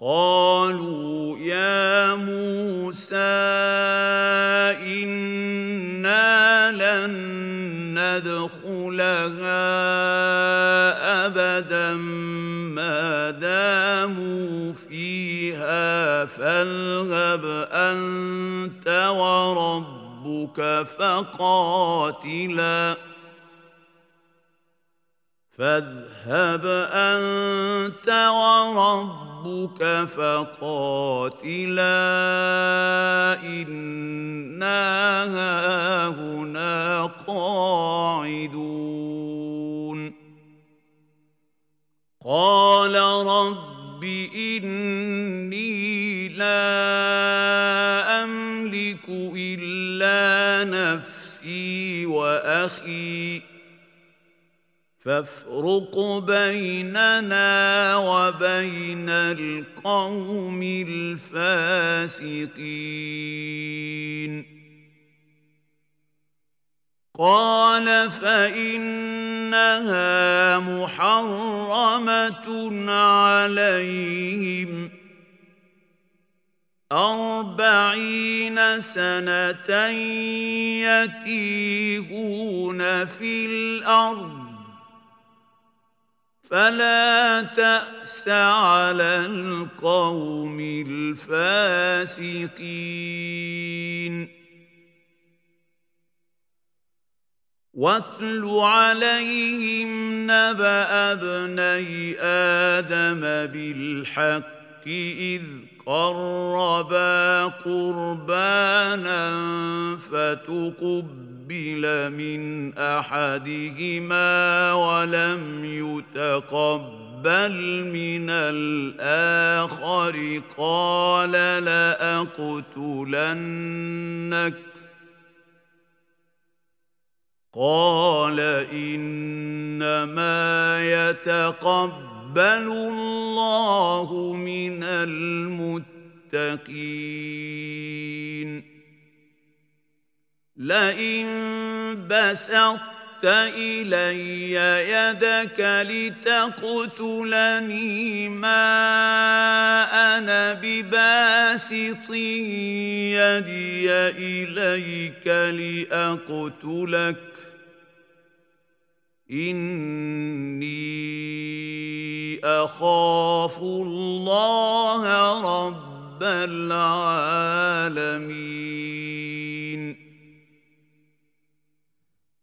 قالوا يا موسى إنا لن ندخلها أبدا. ما داموا فيها فاذهب أنت وربك فقاتلا. فاذهب أنت وربك فقاتلا إنا هاهنا قاعدون. قال رب إني لا أملك إلا نفسي وأخي. فافرق بيننا وبين القوم الفاسقين. قال فإنها محرمة عليهم. أربعين سنة يتيهون في الأرض. فلا تأس على القوم الفاسقين. واتل عليهم نبأ ابني آدم بالحق إذ قربا قربانا فتقبل تقبل من أحدهما ولم يتقبل من الآخر قال لأقتلنك. قال إنما يتقبل الله من المتقين. لئن بسطت إلي يدك لتقتلني ما أنا بباسط يدي إليك لأقتلك. إني أخاف الله رب العالمين.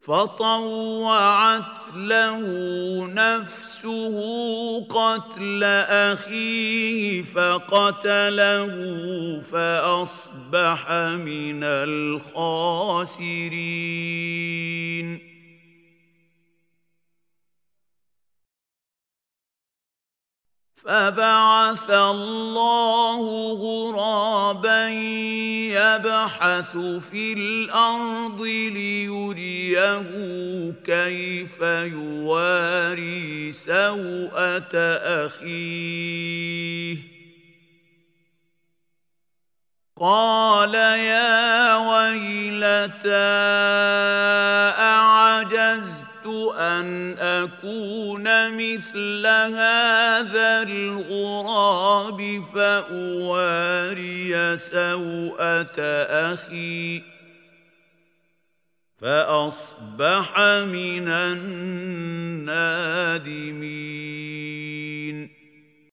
فطوعت له نفسه قتل أخيه فقتله فأصبح من الخاسرين. فبعث الله غرابا يبحث في الأرض ليريه كيف يواري سوءة أخيه. قال يا ويلتى هذا الغراب فأواري سوءة أخي فأصبح من النادمين.